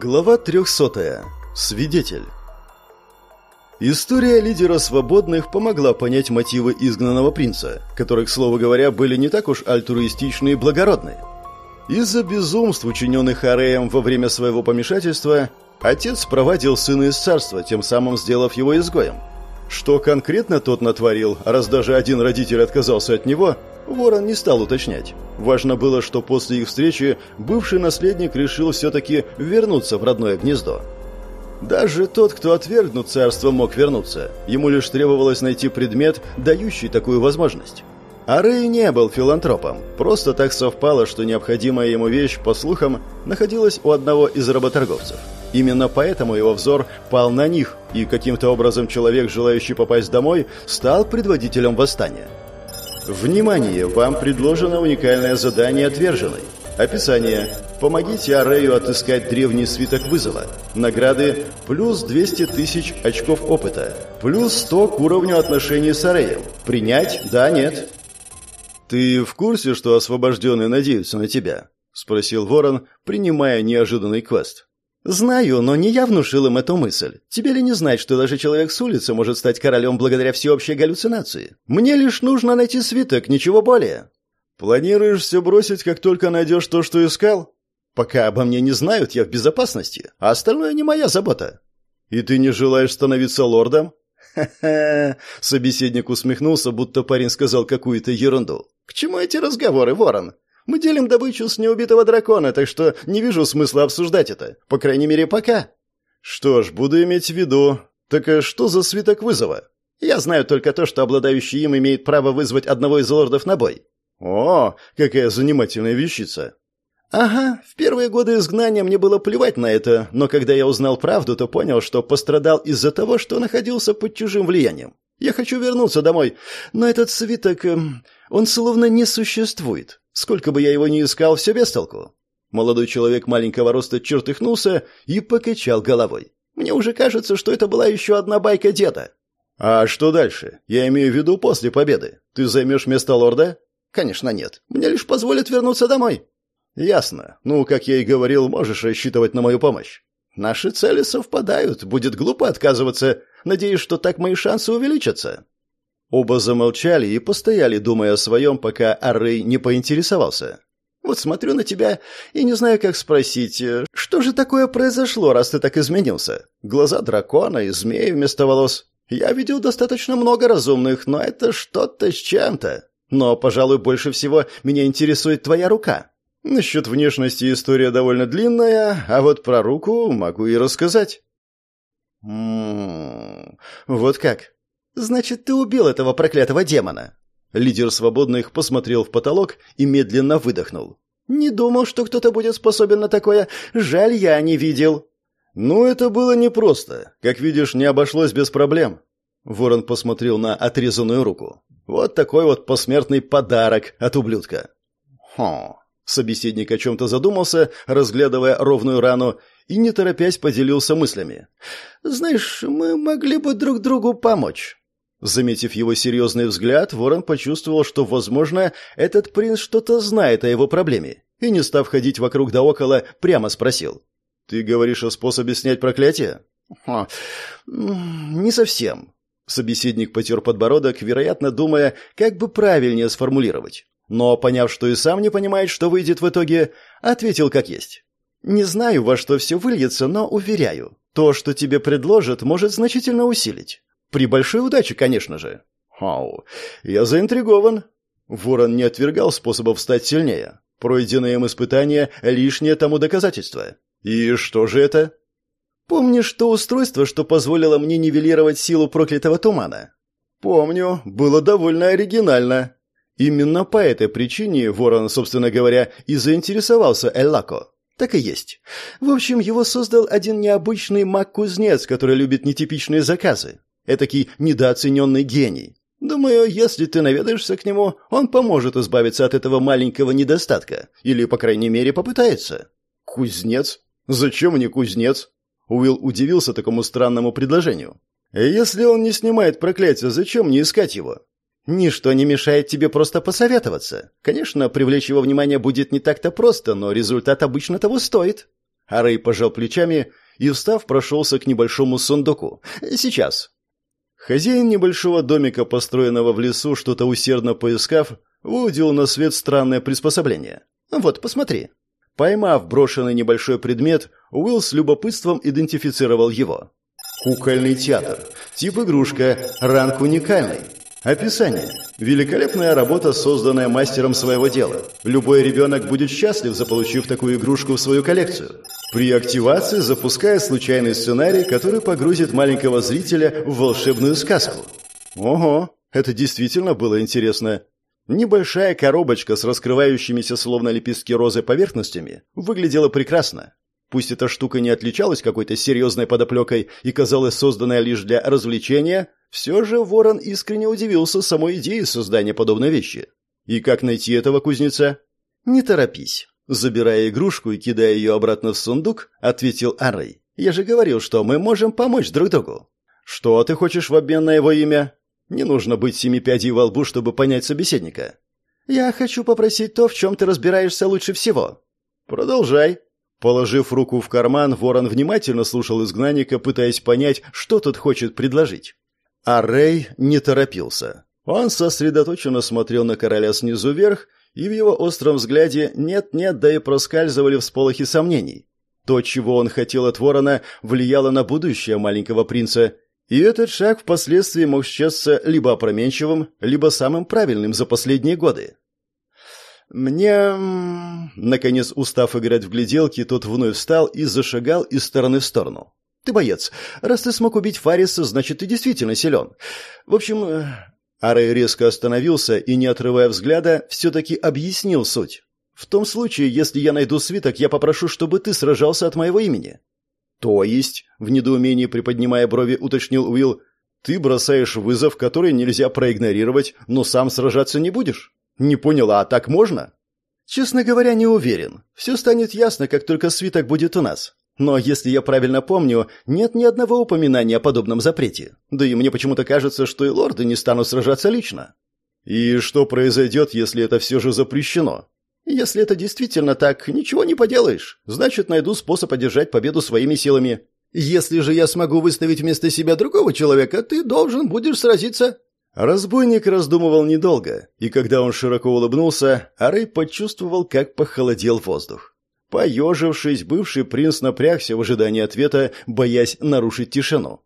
Глава 300. Свидетель. История лидера свободных помогла понять мотивы изгнанного принца, которые, к слову говоря, были не так уж альтруистичны и благородны. Из-за безумств, учиненных Ареем во время своего помешательства, отец проводил сына из царства, тем самым сделав его изгоем. Что конкретно тот натворил, раз даже один родитель отказался от него – Ворон не стал уточнять. Важно было, что после их встречи бывший наследник решил все-таки вернуться в родное гнездо. Даже тот, кто отвергнут царство, мог вернуться. Ему лишь требовалось найти предмет, дающий такую возможность. А не был филантропом. Просто так совпало, что необходимая ему вещь, по слухам, находилась у одного из работорговцев. Именно поэтому его взор пал на них, и каким-то образом человек, желающий попасть домой, стал предводителем восстания. Внимание! Вам предложено уникальное задание отверженной. Описание. Помогите Арею отыскать древний свиток вызова. Награды плюс 200 тысяч очков опыта. Плюс 100 к уровню отношений с Ареем. Принять? Да, нет. «Ты в курсе, что освобожденные надеются на тебя?» — спросил Ворон, принимая неожиданный квест. «Знаю, но не я внушил им эту мысль. Тебе ли не знать, что даже человек с улицы может стать королем благодаря всеобщей галлюцинации? Мне лишь нужно найти свиток, ничего более». «Планируешь все бросить, как только найдешь то, что искал?» «Пока обо мне не знают, я в безопасности, а остальное не моя забота». «И ты не желаешь становиться лордом?» «Ха-ха!» — собеседник усмехнулся, будто парень сказал какую-то ерунду. «К чему эти разговоры, ворон? Мы делим добычу с неубитого дракона, так что не вижу смысла обсуждать это. По крайней мере, пока. Что ж, буду иметь в виду. Так а что за свиток вызова? Я знаю только то, что обладающий им имеет право вызвать одного из лордов на бой. О, какая занимательная вещица. Ага, в первые годы изгнания мне было плевать на это, но когда я узнал правду, то понял, что пострадал из-за того, что находился под чужим влиянием. Я хочу вернуться домой, но этот свиток, эм, он словно не существует. Сколько бы я его ни искал, все без толку. Молодой человек маленького роста чертыхнулся и покачал головой. Мне уже кажется, что это была еще одна байка деда. А что дальше? Я имею в виду после победы. Ты займешь место лорда? Конечно, нет. Мне лишь позволят вернуться домой. Ясно. Ну, как я и говорил, можешь рассчитывать на мою помощь. Наши цели совпадают. Будет глупо отказываться. Надеюсь, что так мои шансы увеличатся. Оба замолчали и постояли, думая о своем, пока Аррей не поинтересовался. «Вот смотрю на тебя и не знаю, как спросить, э, что же такое произошло, раз ты так изменился? Глаза дракона и змеи вместо волос. Я видел достаточно много разумных, но это что-то с чем-то. Но, пожалуй, больше всего меня интересует твоя рука. Насчет внешности история довольно длинная, а вот про руку могу и рассказать». «М-м-м, вот как?» «Значит, ты убил этого проклятого демона!» Лидер свободных посмотрел в потолок и медленно выдохнул. «Не думал, что кто-то будет способен на такое. Жаль, я не видел». «Ну, это было непросто. Как видишь, не обошлось без проблем». Ворон посмотрел на отрезанную руку. «Вот такой вот посмертный подарок от ублюдка». «Хм...» Собеседник о чем-то задумался, разглядывая ровную рану, и, не торопясь, поделился мыслями. «Знаешь, мы могли бы друг другу помочь». Заметив его серьезный взгляд, Ворон почувствовал, что, возможно, этот принц что-то знает о его проблеме, и, не став ходить вокруг да около, прямо спросил. «Ты говоришь о способе снять проклятие?» Ха, «Не совсем». Собеседник потер подбородок, вероятно, думая, как бы правильнее сформулировать. Но, поняв, что и сам не понимает, что выйдет в итоге, ответил как есть. «Не знаю, во что все выльется, но уверяю, то, что тебе предложат, может значительно усилить. При большой удаче, конечно же. Хау, я заинтригован. Ворон не отвергал способов стать сильнее. Пройденное им испытание — лишнее тому доказательство. И что же это? Помнишь то устройство, что позволило мне нивелировать силу проклятого тумана? Помню, было довольно оригинально. Именно по этой причине Ворон, собственно говоря, и заинтересовался Эллако. Так и есть. В общем, его создал один необычный маг-кузнец, который любит нетипичные заказы. Этакий недооцененный гений. Думаю, если ты наведаешься к нему, он поможет избавиться от этого маленького недостатка. Или, по крайней мере, попытается. Кузнец? Зачем мне кузнец? Уилл удивился такому странному предложению. Если он не снимает проклятие, зачем мне искать его? Ничто не мешает тебе просто посоветоваться. Конечно, привлечь его внимание будет не так-то просто, но результат обычно того стоит. Арей пожал плечами и, встав, прошелся к небольшому сундуку. «Сейчас». Хозяин небольшого домика, построенного в лесу, что-то усердно поискав, выудил на свет странное приспособление. «Вот, посмотри». Поймав брошенный небольшой предмет, Уилл с любопытством идентифицировал его. Кукольный театр. Тип игрушка. Ранг уникальный. Описание. Великолепная работа, созданная мастером своего дела. Любой ребенок будет счастлив, заполучив такую игрушку в свою коллекцию. При активации запуская случайный сценарий, который погрузит маленького зрителя в волшебную сказку. Ого, это действительно было интересно. Небольшая коробочка с раскрывающимися словно лепестки розы поверхностями выглядела прекрасно. Пусть эта штука не отличалась какой-то серьезной подоплекой и казалась созданная лишь для развлечения, все же Ворон искренне удивился самой идее создания подобной вещи. И как найти этого кузнеца? Не торопись. Забирая игрушку и кидая ее обратно в сундук, ответил Аррей. Я же говорил, что мы можем помочь друг другу. Что ты хочешь в обмен на его имя? Не нужно быть семи пядей во лбу, чтобы понять собеседника. Я хочу попросить то, в чем ты разбираешься лучше всего. Продолжай, Положив руку в карман, ворон внимательно слушал изгнанника, пытаясь понять, что тот хочет предложить. А Рэй не торопился. Он сосредоточенно смотрел на короля снизу вверх, и в его остром взгляде нет-нет, да и проскальзывали всполохи сомнений. То, чего он хотел от ворона, влияло на будущее маленького принца, и этот шаг впоследствии мог счасться либо опроменчивым, либо самым правильным за последние годы. «Мне...» Наконец, устав играть в гляделки, тот вновь встал и зашагал из стороны в сторону. «Ты боец. Раз ты смог убить Фариса, значит, ты действительно силен. В общем...» э, Арей резко остановился и, не отрывая взгляда, все-таки объяснил суть. «В том случае, если я найду свиток, я попрошу, чтобы ты сражался от моего имени». «То есть?» — в недоумении приподнимая брови, уточнил Уилл. «Ты бросаешь вызов, который нельзя проигнорировать, но сам сражаться не будешь?» Не поняла, а так можно? Честно говоря, не уверен. Все станет ясно, как только свиток будет у нас. Но если я правильно помню, нет ни одного упоминания о подобном запрете. Да и мне почему-то кажется, что и лорды не станут сражаться лично. И что произойдет, если это все же запрещено? Если это действительно так, ничего не поделаешь. Значит, найду способ одержать победу своими силами. Если же я смогу выставить вместо себя другого человека, ты должен будешь сразиться Разбойник раздумывал недолго, и когда он широко улыбнулся, Арей почувствовал, как похолодел воздух. Поежившись, бывший принц напрягся в ожидании ответа, боясь нарушить тишину.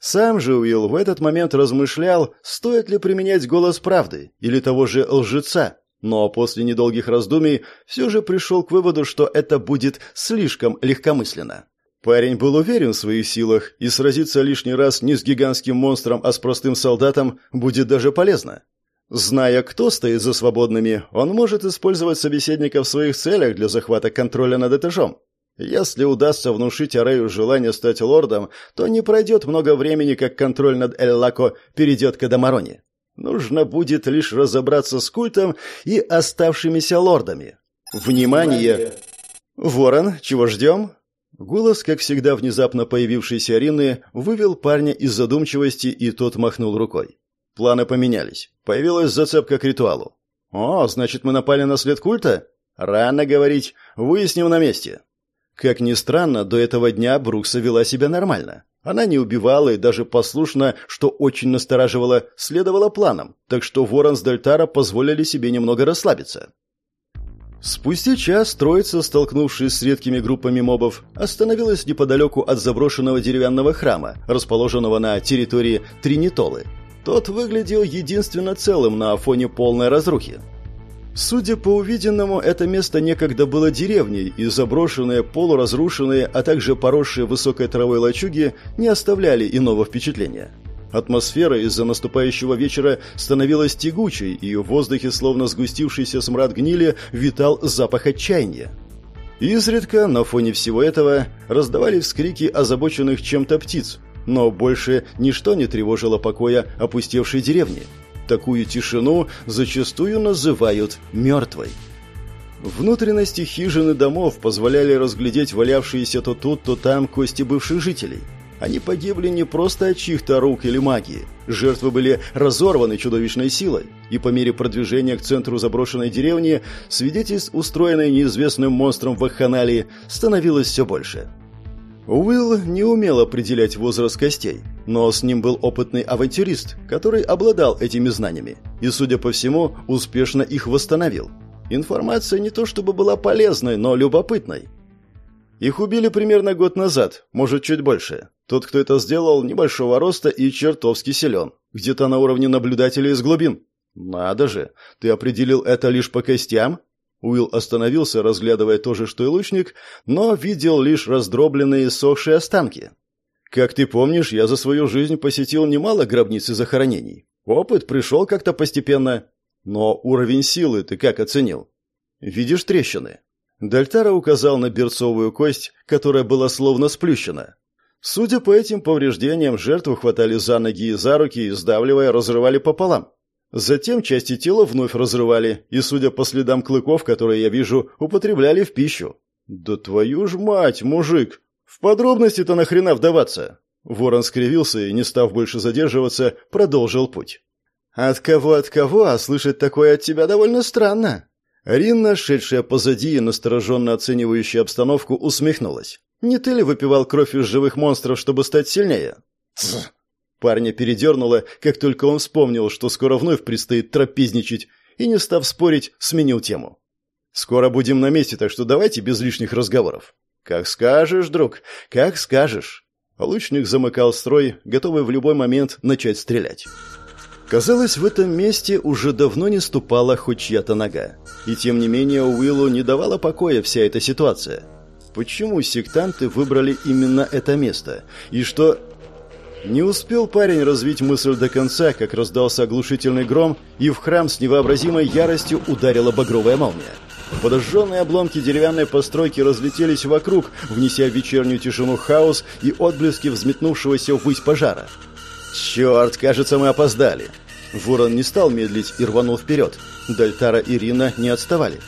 Сам же Уилл в этот момент размышлял, стоит ли применять голос правды или того же лжеца, но после недолгих раздумий все же пришел к выводу, что это будет слишком легкомысленно. Парень был уверен в своих силах, и сразиться лишний раз не с гигантским монстром, а с простым солдатом будет даже полезно. Зная, кто стоит за свободными, он может использовать собеседника в своих целях для захвата контроля над этажом. Если удастся внушить Арею желание стать лордом, то не пройдет много времени, как контроль над Эль-Лако перейдет к Адамароне. Нужно будет лишь разобраться с культом и оставшимися лордами. Внимание! Ворон, чего ждем? Голос, как всегда внезапно появившейся Арины, вывел парня из задумчивости, и тот махнул рукой. Планы поменялись. Появилась зацепка к ритуалу. «О, значит, мы напали на след культа?» «Рано говорить. Выясним на месте». Как ни странно, до этого дня Брукса вела себя нормально. Она не убивала и даже послушно, что очень настораживало, следовала планам, так что Ворон с Дельтара позволили себе немного расслабиться. Спустя час троица, столкнувшись с редкими группами мобов, остановилась неподалеку от заброшенного деревянного храма, расположенного на территории Тринитолы. Тот выглядел единственно целым на фоне полной разрухи. Судя по увиденному, это место некогда было деревней, и заброшенные, полуразрушенные, а также поросшие высокой травой лачуги не оставляли иного впечатления. Атмосфера из-за наступающего вечера становилась тягучей, и в воздухе, словно сгустившийся смрад гнили, витал запах отчаяния. Изредка, на фоне всего этого, раздавались вскрики озабоченных чем-то птиц, но больше ничто не тревожило покоя опустевшей деревни. Такую тишину зачастую называют «мертвой». Внутренности хижин и домов позволяли разглядеть валявшиеся то тут, то там кости бывших жителей – Они погибли не просто от чьих-то рук или магии. Жертвы были разорваны чудовищной силой, и по мере продвижения к центру заброшенной деревни свидетельств, устроенной неизвестным монстром вакханалии, становилось все больше. Уилл не умел определять возраст костей, но с ним был опытный авантюрист, который обладал этими знаниями и, судя по всему, успешно их восстановил. Информация не то чтобы была полезной, но любопытной. Их убили примерно год назад, может, чуть больше. Тот, кто это сделал, небольшого роста и чертовски силен. Где-то на уровне наблюдателя из глубин. Надо же, ты определил это лишь по костям? Уилл остановился, разглядывая то же, что и лучник, но видел лишь раздробленные сохшие останки. Как ты помнишь, я за свою жизнь посетил немало гробниц и захоронений. Опыт пришел как-то постепенно. Но уровень силы ты как оценил? Видишь трещины? Дальтара указал на берцовую кость, которая была словно сплющена. Судя по этим повреждениям, жертву хватали за ноги и за руки и, сдавливая, разрывали пополам. Затем части тела вновь разрывали, и, судя по следам клыков, которые я вижу, употребляли в пищу. «Да твою ж мать, мужик! В подробности-то нахрена вдаваться?» Ворон скривился и, не став больше задерживаться, продолжил путь. «От кого от кого, а слышать такое от тебя довольно странно». Ринна, шедшая позади и настороженно оценивающая обстановку, усмехнулась. «Не ты ли выпивал кровь из живых монстров, чтобы стать сильнее?» «Тсс!» Парня передернуло, как только он вспомнил, что скоро вновь предстоит трапезничать, и, не став спорить, сменил тему. «Скоро будем на месте, так что давайте без лишних разговоров». «Как скажешь, друг, как скажешь». Лучник замыкал строй, готовый в любой момент начать стрелять. Казалось, в этом месте уже давно не ступала хоть чья-то нога. И тем не менее Уиллу не давала покоя вся эта ситуация. Почему сектанты выбрали именно это место? И что... Не успел парень развить мысль до конца, как раздался оглушительный гром, и в храм с невообразимой яростью ударила багровая молния. Подожженные обломки деревянной постройки разлетелись вокруг, внеся в вечернюю тишину хаос и отблески взметнувшегося ввысь пожара. «Черт, кажется, мы опоздали!» Ворон не стал медлить и рванул вперед. Дальтара и Рина не отставали.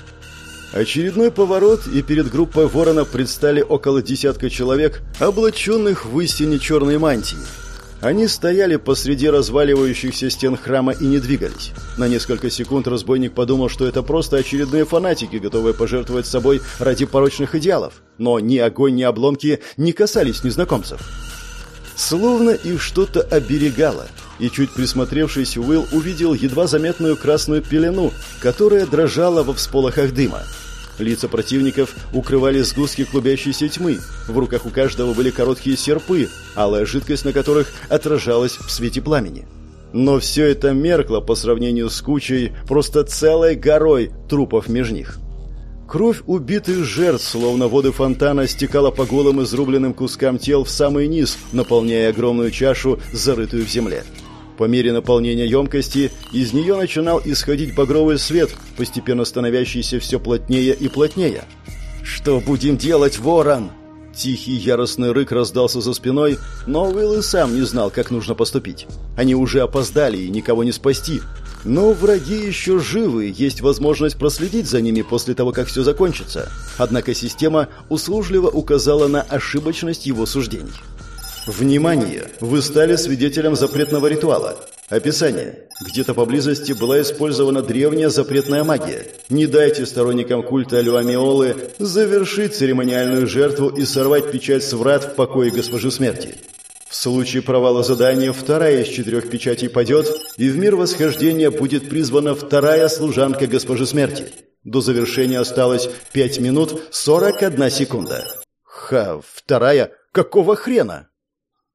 Очередной поворот, и перед группой ворона предстали около десятка человек, облаченных в истине черной мантии. Они стояли посреди разваливающихся стен храма и не двигались. На несколько секунд разбойник подумал, что это просто очередные фанатики, готовые пожертвовать собой ради порочных идеалов. Но ни огонь, ни обломки не касались незнакомцев. Словно их что-то оберегало, и чуть присмотревшись, Уилл увидел едва заметную красную пелену, которая дрожала во всполохах дыма. Лица противников укрывали сгустки клубящейся тьмы. В руках у каждого были короткие серпы, алая жидкость на которых отражалась в свете пламени. Но все это меркло по сравнению с кучей, просто целой горой трупов меж них. Кровь убитых жертв, словно воды фонтана, стекала по голым изрубленным кускам тел в самый низ, наполняя огромную чашу, зарытую в земле. По мере наполнения емкости из нее начинал исходить багровый свет, постепенно становящийся все плотнее и плотнее. «Что будем делать, ворон?» Тихий яростный рык раздался за спиной, но Уилл и сам не знал, как нужно поступить. Они уже опоздали и никого не спасти, но враги еще живы, есть возможность проследить за ними после того, как все закончится. Однако система услужливо указала на ошибочность его суждений. Внимание! Вы стали свидетелем запретного ритуала. Описание. Где-то поблизости была использована древняя запретная магия. Не дайте сторонникам культа Люамиолы завершить церемониальную жертву и сорвать печать с врат в покое госпожи смерти. В случае провала задания вторая из четырех печатей падет, и в мир восхождения будет призвана вторая служанка госпожи смерти. До завершения осталось 5 минут 41 секунда. Ха, вторая? Какого хрена?